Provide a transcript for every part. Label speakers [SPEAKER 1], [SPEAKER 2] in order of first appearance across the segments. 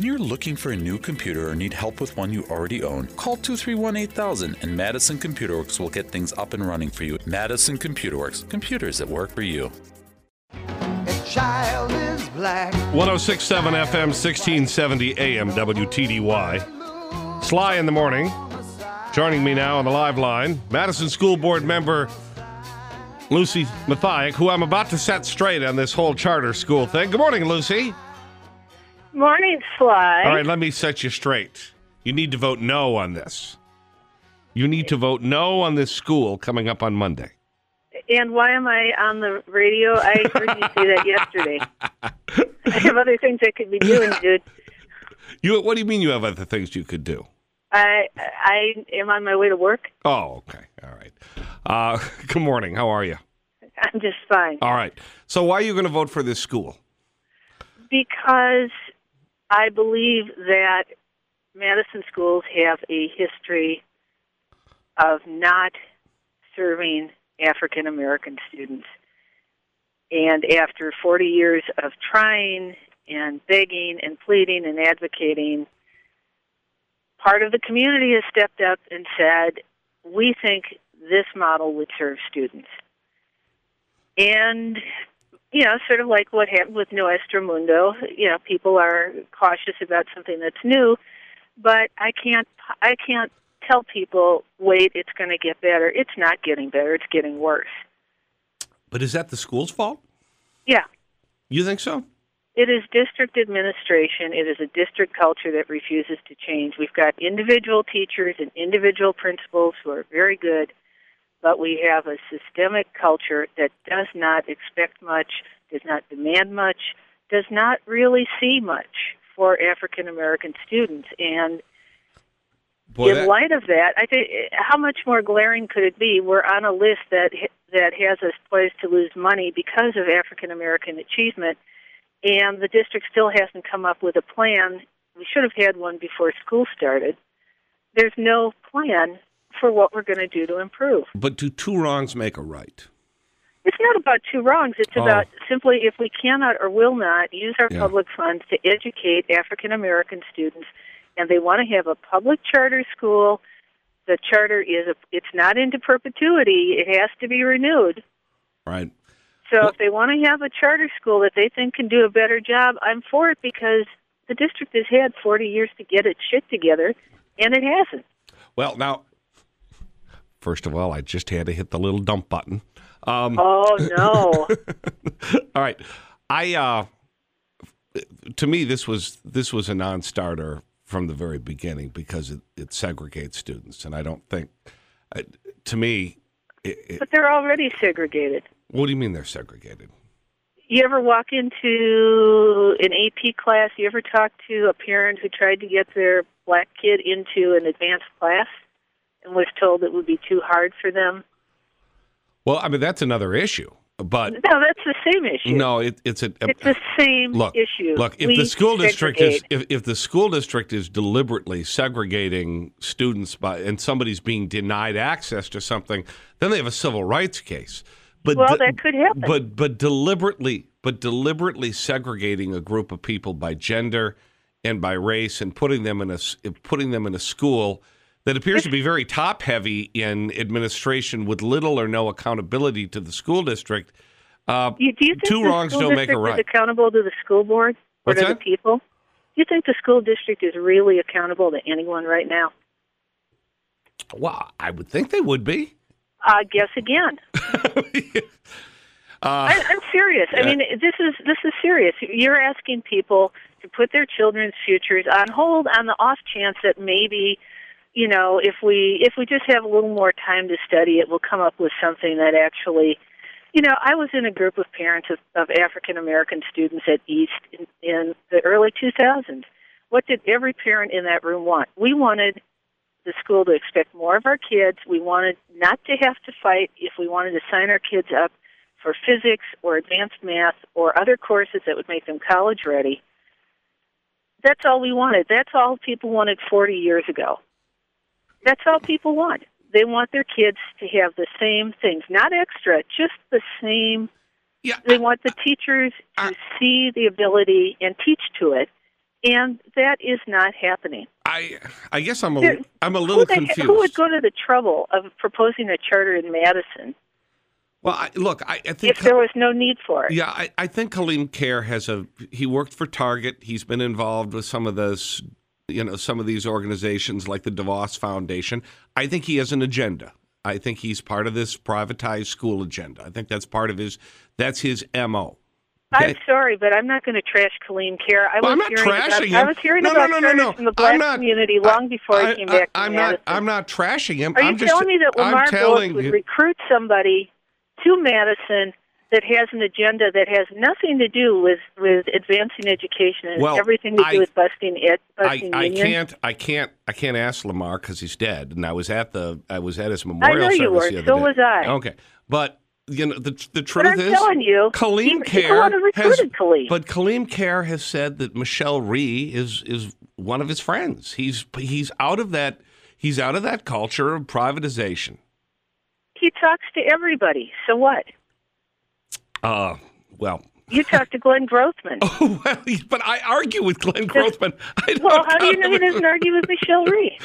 [SPEAKER 1] When you're looking for a new computer or need help with one you already own, call 231 8000 and Madison Computer Works will get things up and running for you. Madison Computer Works, computers that work for you.
[SPEAKER 2] child is black.
[SPEAKER 3] 1067 FM, 1670 AM, WTDY. Sly in the morning. Joining me now on the live line, Madison School Board member Lucy Mathiak, who I'm about to set straight on this whole charter school thing. Good morning, Lucy.
[SPEAKER 4] Morning, Sly.
[SPEAKER 3] All right, let me set you straight. You need to vote no on this. You need to vote no on this school coming up on Monday.
[SPEAKER 4] And why am I on the radio? I heard you say that yesterday. I have other things I could be doing, dude.
[SPEAKER 3] You, what do you mean you have other things you could do?
[SPEAKER 4] I I am on my way to work.
[SPEAKER 3] Oh, okay. All right. Uh, good morning. How are you?
[SPEAKER 4] I'm just fine
[SPEAKER 3] All right. So, why are you going to vote for this school?
[SPEAKER 4] because I believe that Madison schools have a history of not serving African American students. And after 40 years of trying and begging and pleading and advocating, part of the community has stepped up and said, we think this model would serve students. And, you know, sort of like what happened with Nuestro Mundo, you know, people are cautious about something that's new, but I can't, I can't tell people, wait, it's going to get better. It's not getting better, it's getting worse.
[SPEAKER 3] But is that the school's fault?
[SPEAKER 4] Yeah.
[SPEAKER 3] You think so?
[SPEAKER 4] It is district administration. It is a district culture that refuses to change. We've got individual teachers and individual principals who are very good, but we have a systemic culture that does not expect much, does not demand much, does not really see much for African American students. And
[SPEAKER 3] Boy,
[SPEAKER 4] in
[SPEAKER 3] that-
[SPEAKER 4] light of that, I think how much more glaring could it be? We're on a list that that has us poised to lose money because of African American achievement, and the district still hasn't come up with a plan. We should have had one before school started. There's no plan for what we're going to do to improve.
[SPEAKER 3] but do two wrongs make a right?
[SPEAKER 4] It's not about two wrongs. It's
[SPEAKER 3] Oh.
[SPEAKER 4] about simply if we cannot or will not use our
[SPEAKER 3] Yeah.
[SPEAKER 4] public funds to educate African American students, and they want to have a public charter school. The charter is a, it's not into perpetuity. It has to be renewed.
[SPEAKER 3] Right.
[SPEAKER 4] So
[SPEAKER 3] Well-
[SPEAKER 4] if they want to have a charter school that they think can do a better job, I'm for it because the district has had 40 years to get its shit together, and it hasn't.
[SPEAKER 3] Well, now, first of all, I just had to hit the little dump button. Um,
[SPEAKER 4] Oh no!
[SPEAKER 3] all right, I uh, to me this was this was a non-starter from the very beginning because it, it segregates students, and I don't think uh, to me. It, it,
[SPEAKER 4] but they're already segregated.
[SPEAKER 3] what do you mean they're segregated?
[SPEAKER 4] You ever walk into an AP class? You ever talk to a parent who tried to get their black kid into an advanced class and was told it would be too hard for them?
[SPEAKER 3] Well, I mean that's another issue, but
[SPEAKER 4] No, that's the same issue.
[SPEAKER 3] no, it, it's a,
[SPEAKER 4] it's the same
[SPEAKER 3] look,
[SPEAKER 4] issue.
[SPEAKER 3] Look, if
[SPEAKER 4] We
[SPEAKER 3] the school district is if, if the school district is deliberately segregating students by and somebody's being denied access to something, then they have a civil rights case. But
[SPEAKER 4] Well, that could happen.
[SPEAKER 3] But but deliberately but deliberately segregating a group of people by gender and by race and putting them in a putting them in a school that appears to be very top heavy in administration with little or no accountability to the school district. Uh,
[SPEAKER 4] do you think
[SPEAKER 3] two wrongs don't make a right.
[SPEAKER 4] Is accountable to the school board or
[SPEAKER 3] What's
[SPEAKER 4] to the people? Do you think the school district is really accountable to anyone right now?
[SPEAKER 3] well, I would think they would be.
[SPEAKER 4] Uh, guess again.
[SPEAKER 3] Uh,
[SPEAKER 4] I, I'm serious. I mean, this is this is serious. You're asking people to put their children's futures on hold on the off chance that maybe, you know, if we if we just have a little more time to study it, we'll come up with something that actually, you know, I was in a group of parents of, of African American students at East in, in the early 2000s. What did every parent in that room want? We wanted the school to expect more of our kids. We wanted not to have to fight if we wanted to sign our kids up for physics or advanced math or other courses that would make them college ready. That's all we wanted. That's all people wanted 40 years ago. That's all people want. They want their kids to have the same things, not extra, just the same.
[SPEAKER 3] yeah,
[SPEAKER 4] They want the teachers to see the ability and teach to it and that is not happening.
[SPEAKER 3] I I guess I'm a
[SPEAKER 4] There-
[SPEAKER 3] am a little
[SPEAKER 4] who,
[SPEAKER 3] confused.
[SPEAKER 4] who would go to the trouble of proposing a charter in Madison
[SPEAKER 3] well, I, look, I, I think
[SPEAKER 4] if there was no need for it?
[SPEAKER 3] Yeah, I, I think Kaleem Caire has a. He worked for Target. He's been involved with some of those, you know, some of these organizations like the DeVos Foundation. I think he has an agenda. I think he's part of this privatized school agenda. I think that's part of his. That's his mo.
[SPEAKER 4] I'm sorry, but I'm not going to trash Kaleem Caire. I
[SPEAKER 3] Well,
[SPEAKER 4] was
[SPEAKER 3] I'm not
[SPEAKER 4] hearing about,
[SPEAKER 3] trashing
[SPEAKER 4] I was hearing
[SPEAKER 3] No, no,
[SPEAKER 4] about
[SPEAKER 3] no, no,
[SPEAKER 4] charters
[SPEAKER 3] no.
[SPEAKER 4] from the black
[SPEAKER 3] not-
[SPEAKER 4] community long before I, came back to
[SPEAKER 3] I'm
[SPEAKER 4] Madison.
[SPEAKER 3] not. I'm not trashing him.
[SPEAKER 4] Are
[SPEAKER 3] I'm
[SPEAKER 4] you
[SPEAKER 3] just,
[SPEAKER 4] telling me that Lamar Phillips would
[SPEAKER 3] you-
[SPEAKER 4] recruit somebody to Madison that has an agenda that has nothing to do with with advancing education and
[SPEAKER 3] Well,
[SPEAKER 4] everything to
[SPEAKER 3] I-
[SPEAKER 4] do with busting it,
[SPEAKER 3] I,
[SPEAKER 4] busting
[SPEAKER 3] I
[SPEAKER 4] unions?
[SPEAKER 3] can't I can't I can't ask Lamar because he's dead, and I was at the I was at his memorial
[SPEAKER 4] know you
[SPEAKER 3] service
[SPEAKER 4] were.
[SPEAKER 3] the other
[SPEAKER 4] So
[SPEAKER 3] day.
[SPEAKER 4] was I.
[SPEAKER 3] Okay, but you know the the truth
[SPEAKER 4] But I'm
[SPEAKER 3] is,
[SPEAKER 4] telling you,
[SPEAKER 3] Kaleem
[SPEAKER 4] Caire
[SPEAKER 3] has,
[SPEAKER 4] Kaleem.
[SPEAKER 3] but Kaleem Caire has said that Michelle Rhee is is one of his friends. He's he's out of that he's out of that culture of privatization.
[SPEAKER 4] he talks to everybody. So what?
[SPEAKER 3] Uh, well.
[SPEAKER 4] You talk to Glenn Grothman.
[SPEAKER 3] Oh, well, but I argue with Glenn Grothman. Don't
[SPEAKER 4] well, how do you know he doesn't argue with Michelle Rhee?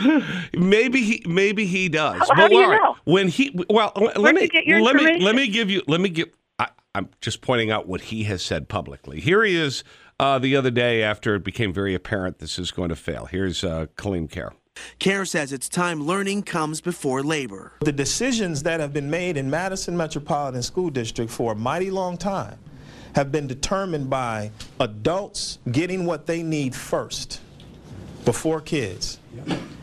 [SPEAKER 3] Maybe he maybe he does.
[SPEAKER 4] How-
[SPEAKER 3] but
[SPEAKER 4] how do you
[SPEAKER 3] right,
[SPEAKER 4] know?
[SPEAKER 3] when he well let
[SPEAKER 4] Where'd
[SPEAKER 3] me
[SPEAKER 4] get your
[SPEAKER 3] let me let me give you let me give I, I'm just pointing out what he has said publicly. Here he is uh, the other day after it became very apparent this is going to fail. Here's uh, Kaleem Caire.
[SPEAKER 2] Caire says it's time learning comes before labor.
[SPEAKER 5] The decisions that have been made in Madison Metropolitan School District for a mighty long time have been determined by adults getting what they need first before kids.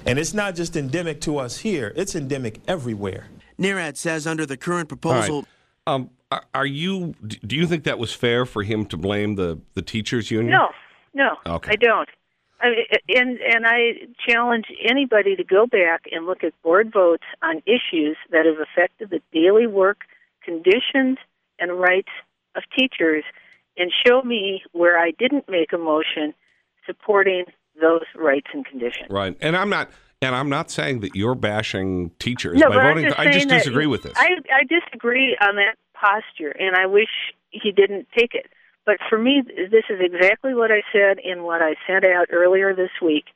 [SPEAKER 5] And it's not just endemic to us here, it's endemic everywhere.
[SPEAKER 2] Nerad says under the current
[SPEAKER 3] All right.
[SPEAKER 2] proposal,
[SPEAKER 3] Um, are, are you? Do you think that was fair for him to blame the the teachers union?
[SPEAKER 4] No, no,
[SPEAKER 3] Okay.
[SPEAKER 4] I don't. I, and and I challenge anybody to go back and look at board votes on issues that have affected the daily work conditions and rights of teachers, and show me where I didn't make a motion supporting those rights and conditions.
[SPEAKER 3] Right. And I'm not. And I'm not saying that you're bashing teachers
[SPEAKER 4] No,
[SPEAKER 3] by
[SPEAKER 4] but
[SPEAKER 3] voting.
[SPEAKER 4] just
[SPEAKER 3] I just disagree with this.
[SPEAKER 4] I, I disagree on that posture, and I wish he didn't take it. But for me, this is exactly what I said in what I sent out earlier this week.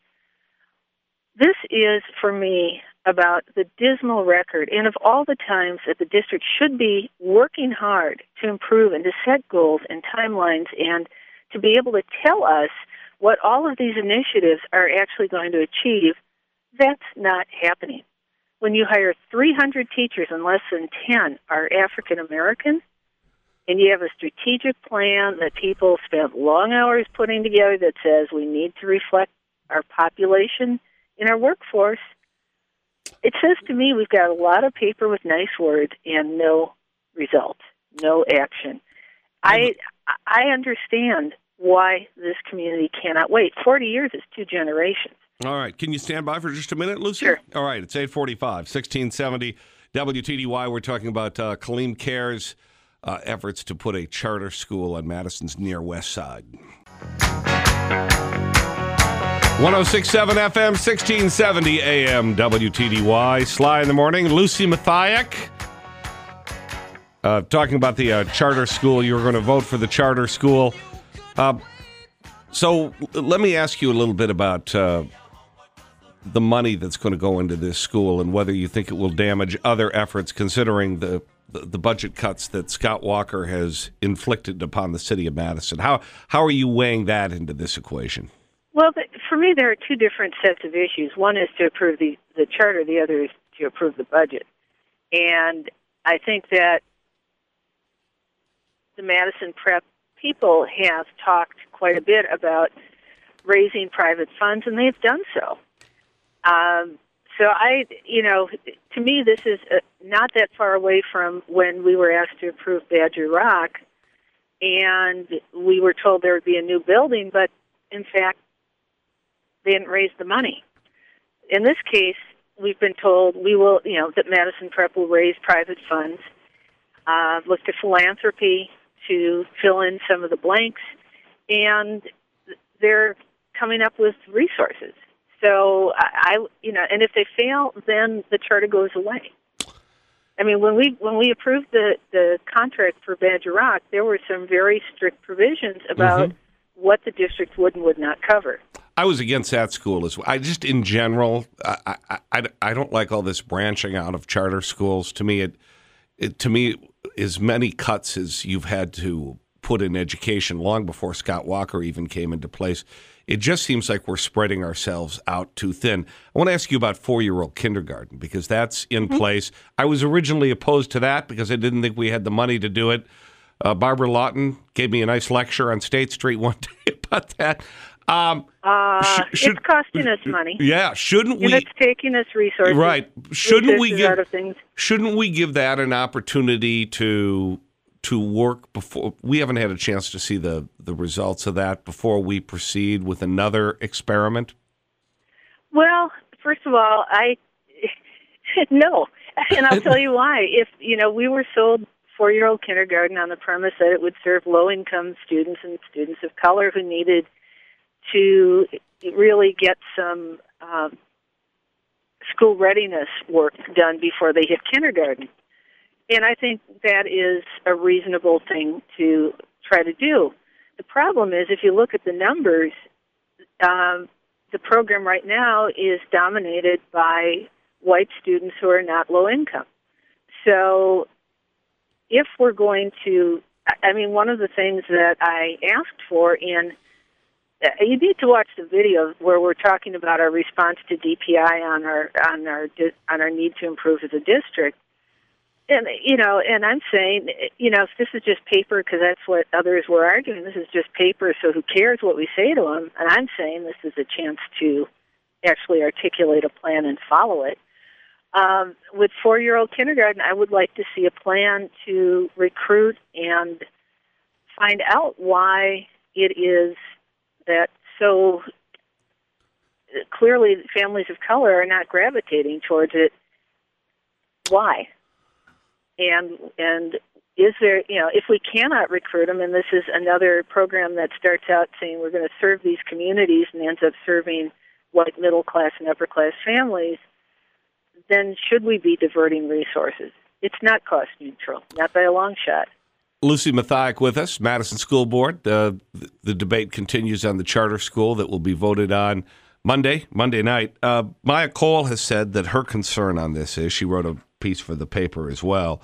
[SPEAKER 4] This is, for me, about the dismal record, and of all the times that the district should be working hard to improve and to set goals and timelines and to be able to tell us what all of these initiatives are actually going to achieve, that's not happening when you hire 300 teachers and less than 10 are African American, and you have a strategic plan that people spent long hours putting together that says we need to reflect our population in our workforce, it says to me we've got a lot of paper with nice words and no result, no action. I I understand why this community cannot wait. 40 years is two generations.
[SPEAKER 3] All right. Can you stand by for just a minute, Lucy?
[SPEAKER 4] Sure.
[SPEAKER 3] All right. It's 845, 1670 WTDY. We're talking about uh, Kaleem Caire's uh, efforts to put a charter school on Madison's near west side. 1067 FM, 1670 AM WTDY. Sly in the morning. Lucy Mathiak. Uh, talking about the uh, charter school. You were going to vote for the charter school. Uh, so let me ask you a little bit about uh, the money that's going to go into this school and whether you think it will damage other efforts, considering the, the, budget cuts that Scott Walker has inflicted upon the city of Madison. How how are you weighing that into this equation?
[SPEAKER 4] Well, for me, there are two different sets of issues. One is to approve the, the charter, the other is to approve the budget. And I think that the Madison Prep people have talked quite a bit about raising private funds, and they've done so. Um, so I, you know, to me, this is uh, not that far away from when we were asked to approve Badger Rock, and we were told there would be a new building, but in fact, they didn't raise the money. In this case, we've been told we will, you know, that Madison Prep will raise private funds, uh, look to philanthropy to fill in some of the blanks, and they're coming up with resources. So I, I, you know, and if they fail, then the charter goes away. I mean, when we when we approved the the contract for Badger Rock, there were some very strict provisions mm-hmm. about what the district would and would not cover.
[SPEAKER 3] I was against that school as well. I just, in general, I, I, I, I don't like all this branching out of charter schools. To me, it, it to me as many cuts as you've had to put in education long before Scott Walker even came into place. It just seems like we're spreading ourselves out too thin. I want to ask you about four year old kindergarten because that's in mm-hmm. place. I was originally opposed to that because I didn't think we had the money to do it. Uh, Barbara Lawton gave me a nice lecture on State Street one day about that.
[SPEAKER 4] Um, uh, sh- should, it's costing us money.
[SPEAKER 3] Yeah, shouldn't
[SPEAKER 4] we?
[SPEAKER 3] And
[SPEAKER 4] it's taking us resources.
[SPEAKER 3] Right. Shouldn't we give? Shouldn't we give that an opportunity to to work before? We haven't had a chance to see the the results of that before we proceed with another experiment.
[SPEAKER 4] Well, first of all, I no, and I'll tell you why. If you know, we were sold four year old kindergarten on the premise that it would serve low income students and students of color who needed to really get some um, school readiness work done before they hit kindergarten. And I think that is a reasonable thing to try to do. The problem is, if you look at the numbers, um, the program right now is dominated by white students who are not low income. So, if we're going to, I mean, one of the things that I asked for in uh, you need to watch the video where we're talking about our response to DPI on our on our on our need to improve as a district. And you know, and I'm saying, you know, if this is just paper because that's what others were arguing. This is just paper, so who cares what we say to them? And I'm saying this is a chance to actually articulate a plan and follow it. Um, with four-year-old kindergarten, I would like to see a plan to recruit and find out why it is that so clearly families of color are not gravitating towards it. Why? And and is there you know if we cannot recruit them, and this is another program that starts out saying we're going to serve these communities and ends up serving white middle class and upper class families, then should we be diverting resources? It's not cost neutral, not by a long shot.
[SPEAKER 3] Lucy Mathiak with us, Madison School Board. Uh, the, the, debate continues on the charter school that will be voted on Monday, Monday night. Uh, Maya Cole has said that her concern on this is she wrote a piece for the paper as well.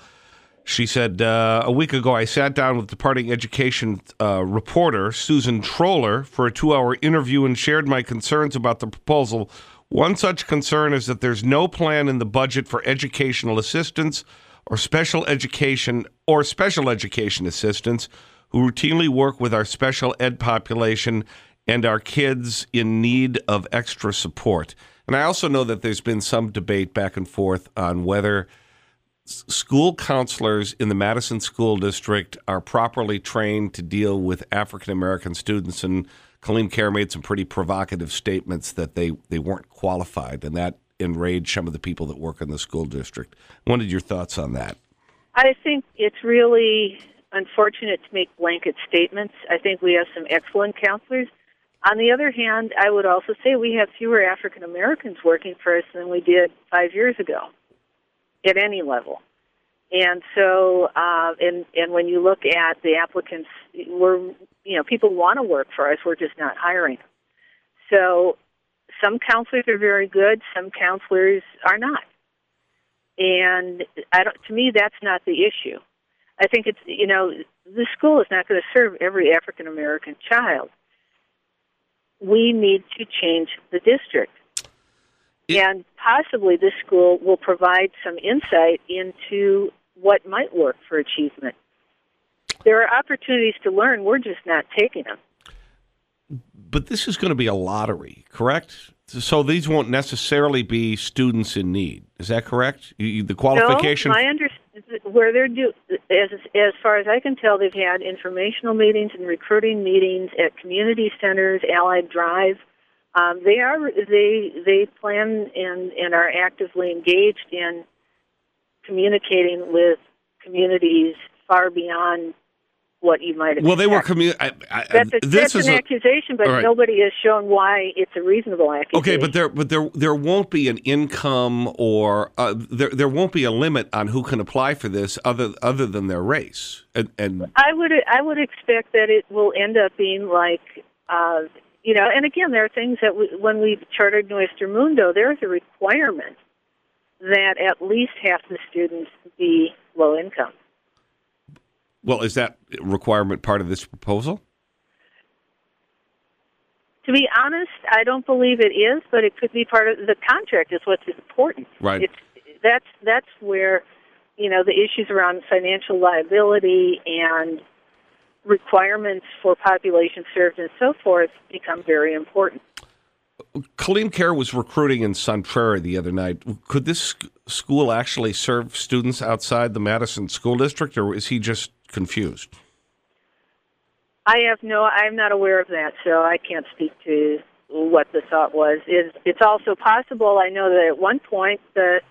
[SPEAKER 3] She said, uh, A week ago, I sat down with departing education uh, reporter Susan Troller for a two hour interview and shared my concerns about the proposal. One such concern is that there's no plan in the budget for educational assistance or special education or special education assistants who routinely work with our special ed population and our kids in need of extra support. And I also know that there's been some debate back and forth on whether school counselors in the Madison School District are properly trained to deal with African American students. And Kaleem Caire made some pretty provocative statements that they, they weren't qualified, and that enraged some of the people that work in the school district. What are your thoughts on that?
[SPEAKER 4] I think it's really unfortunate to make blanket statements. I think we have some excellent counselors. On the other hand, I would also say we have fewer African Americans working for us than we did five years ago at any level. And so, uh, and and when you look at the applicants, we're you know people want to work for us. We're just not hiring. So some counselors are very good, some counselors are not. And I don't, to me, that's not the issue. I think it's, you know, the school is not going to serve every African American child. We need to change the district. It, and possibly this school will provide some insight into what might work for achievement. There are opportunities to learn, we're just not taking them
[SPEAKER 3] but this is going to be a lottery, correct? So these won't necessarily be students in need. Is that correct? The qualification.
[SPEAKER 4] No, I understand where they're do as as far as I can tell, they've had informational meetings and recruiting meetings at community centers, Allied Drive. Um, they are they they plan and and are actively engaged in communicating with communities far beyond what you might expect.
[SPEAKER 3] Well, they were commu- I,
[SPEAKER 4] I, That's, a, that's an a, accusation, but right. nobody has shown why it's a reasonable accusation.
[SPEAKER 3] Okay, but there, but there, there won't be an income or uh, there, there won't be a limit on who can apply for this other, other than their race. And, and
[SPEAKER 4] I would, I would expect that it will end up being like, uh, you know, and again, there are things that we, when we chartered Nuestro Mundo, there's a requirement that at least half the students be low income.
[SPEAKER 3] Well, is that requirement part of this proposal?
[SPEAKER 4] To be honest, I don't believe it is, but it could be part of the contract. Is what's important.
[SPEAKER 3] Right.
[SPEAKER 4] It's that's that's where you know the issues around financial liability and requirements for population served and so forth become very important.
[SPEAKER 3] Kaleem Caire was recruiting in Sun Prairie the other night. Could this school actually serve students outside the Madison School District, or is he just confused?
[SPEAKER 4] I have no. I'm not aware of that, so I can't speak to what the thought was. Is it's also possible. I know that at one point the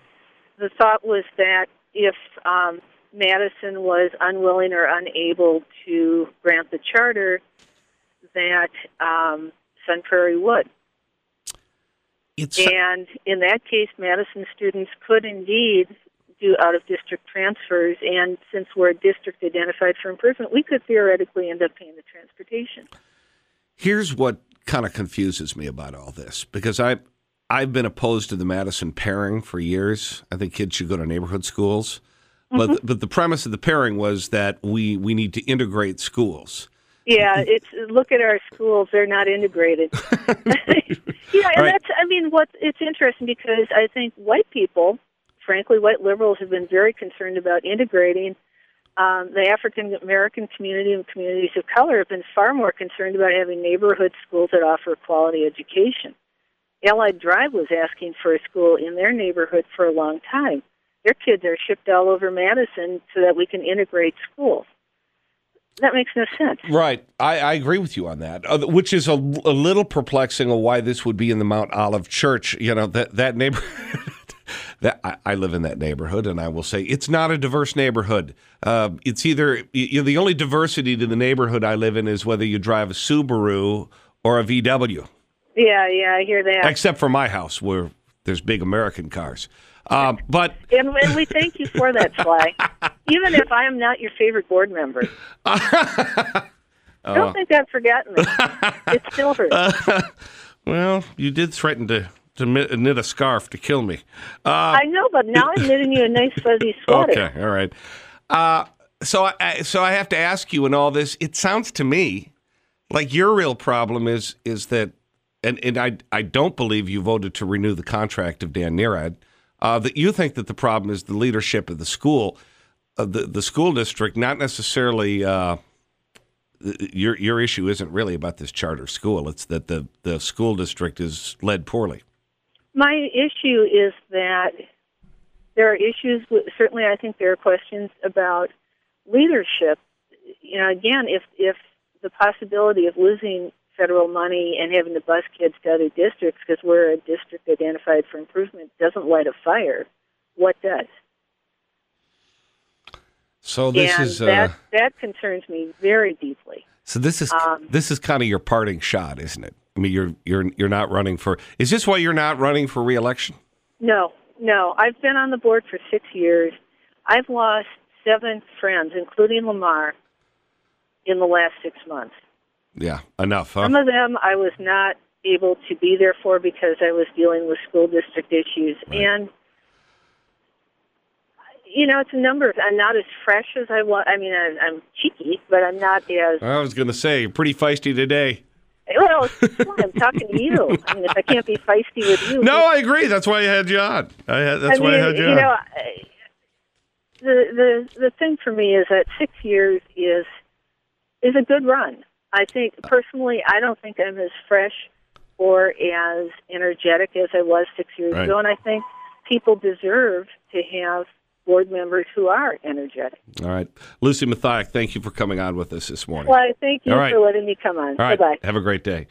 [SPEAKER 4] the thought was that if um, Madison was unwilling or unable to grant the charter, that um, Sun Prairie would.
[SPEAKER 3] It's
[SPEAKER 4] And in that case, Madison students could indeed do out of district transfers. And since we're a district identified for improvement, we could theoretically end up paying the transportation.
[SPEAKER 3] here's what kind of confuses me about all this because I I've been opposed to the Madison pairing for years. I think kids should go to neighborhood schools. But mm-hmm. but the premise of the pairing was that we we need to integrate schools.
[SPEAKER 4] Yeah, it's look at our schools; they're not integrated. yeah, and
[SPEAKER 3] Right.
[SPEAKER 4] that's I mean, what it's interesting because I think white people, frankly, white liberals have been very concerned about integrating. Um, the African American community and communities of color have been far more concerned about having neighborhood schools that offer quality education. Allied Drive was asking for a school in their neighborhood for a long time. Their kids are shipped all over Madison so that we can integrate schools. That makes no sense.
[SPEAKER 3] Right. I, I agree with you on that, uh, which is a, a little perplexing of why this would be in the Mount Olive Church. You know, that, that neighborhood. that I, I live in that neighborhood, and I will say it's not a diverse neighborhood. Uh, it's either you know, the only diversity to the neighborhood I live in is whether you drive a Subaru or a VW,
[SPEAKER 4] Yeah, yeah, I hear that.
[SPEAKER 3] except for my house where there's big American cars. Um, but
[SPEAKER 4] And, and we thank you for that, Sly. Even if I am not your favorite board member.
[SPEAKER 3] Oh.
[SPEAKER 4] Don't think I've forgotten it. It still hurts.
[SPEAKER 3] Uh, well, you did threaten to to knit a scarf to kill me. Uh,
[SPEAKER 4] I know, but now I'm knitting you a nice fuzzy sweater.
[SPEAKER 3] Okay, all right. Uh, so, I, so I have to ask you in all this. It sounds to me like your real problem is is that, and and I I don't believe you voted to renew the contract of Dan Nerad. Uh, that you think that the problem is the leadership of the school, uh, the the school district, not necessarily. Uh, your your issue isn't really about this charter school. It's that the the school district is led poorly.
[SPEAKER 4] My issue is that there are issues. With, certainly, I think there are questions about leadership. You know, again, if if the possibility of losing federal money and having to bus kids to other districts because we're a district identified for improvement doesn't light a fire, what does?
[SPEAKER 3] So this
[SPEAKER 4] and
[SPEAKER 3] is uh,
[SPEAKER 4] that that concerns me very deeply.
[SPEAKER 3] So this is
[SPEAKER 4] Um,
[SPEAKER 3] this is kind of your parting shot, isn't it? I mean, you're you're you're not running for. Is this why you're not running for reelection?
[SPEAKER 4] No, no. I've been on the board for six years. I've lost seven friends, including Lamar, in the last six months.
[SPEAKER 3] Yeah, enough, huh?
[SPEAKER 4] Some of them I was not able to be there for because I was dealing with school district issues. And, you know, it's a number. I'm not as fresh as I was. I mean, I'm, I'm cheeky, but I'm not as.
[SPEAKER 3] I was going to say pretty feisty today.
[SPEAKER 4] Well, I'm talking to you. I mean, if I can't be feisty with you.
[SPEAKER 3] No, I agree. That's why I had you on. I had, that's
[SPEAKER 4] I
[SPEAKER 3] why
[SPEAKER 4] mean,
[SPEAKER 3] I had you,
[SPEAKER 4] you
[SPEAKER 3] on.
[SPEAKER 4] know, the the the thing for me is that six years is is a good run. I think personally, I don't think I'm as fresh or as energetic as I was six years
[SPEAKER 3] Right.
[SPEAKER 4] ago, and I think people deserve to have board members who are energetic.
[SPEAKER 3] All right, Lucy Mathiak, thank you for coming on with us this morning.
[SPEAKER 4] Well, thank you
[SPEAKER 3] All right.
[SPEAKER 4] for letting me come on.
[SPEAKER 3] All right,
[SPEAKER 4] Bye bye.
[SPEAKER 3] have a great day.